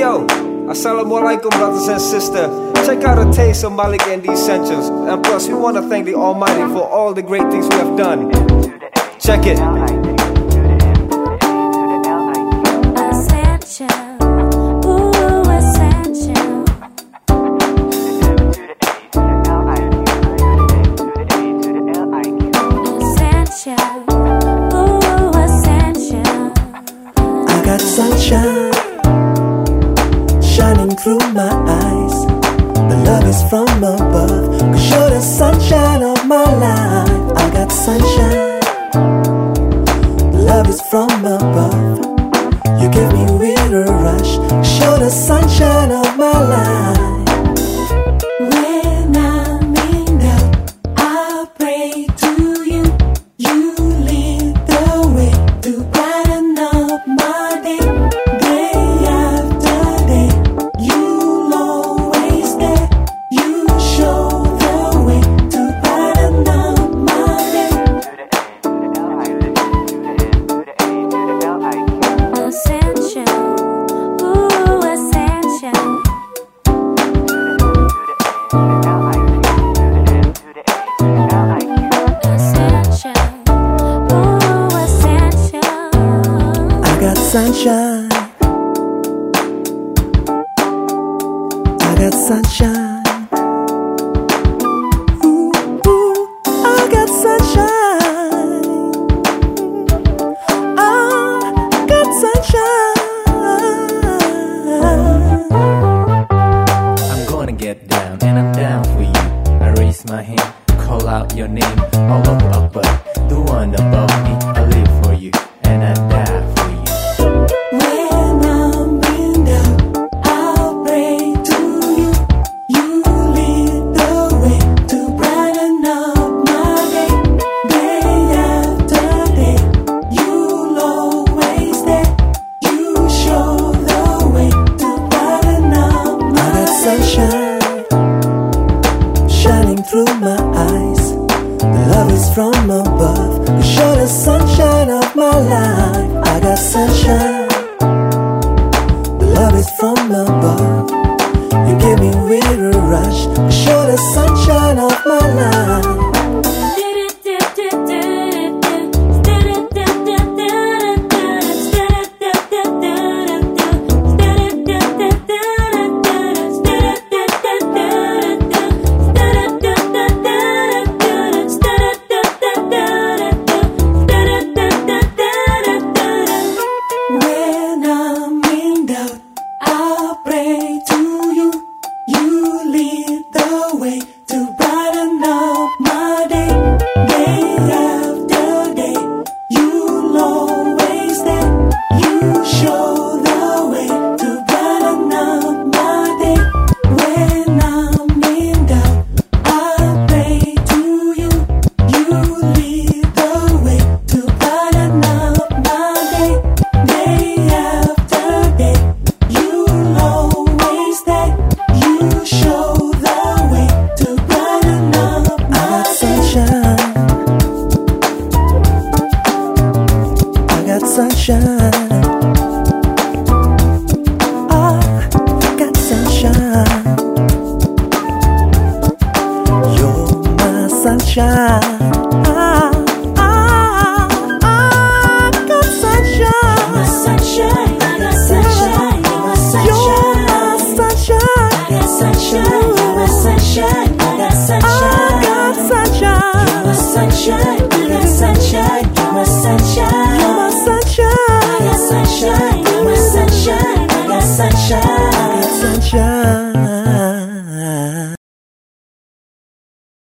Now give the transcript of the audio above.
yo, Assalamualaikum brothers and sisters. Check out a taste of Malik and the Essentials. And plus, we want to thank the Almighty for all the great things we have done. Check it. Ooh, Ooh. I got sunshine shining through my eyes. The love is from above, cause you're the sunshine of my life. I got sunshine. sunshine. I got sunshine. shining through my eyes. The love is from above, the surest sunshine of my life. I got sunshine. The love is from above. You give me with a rush, the sunshine of my life. sunshine. Ah, I got sunshine. You're my sunshine. 想。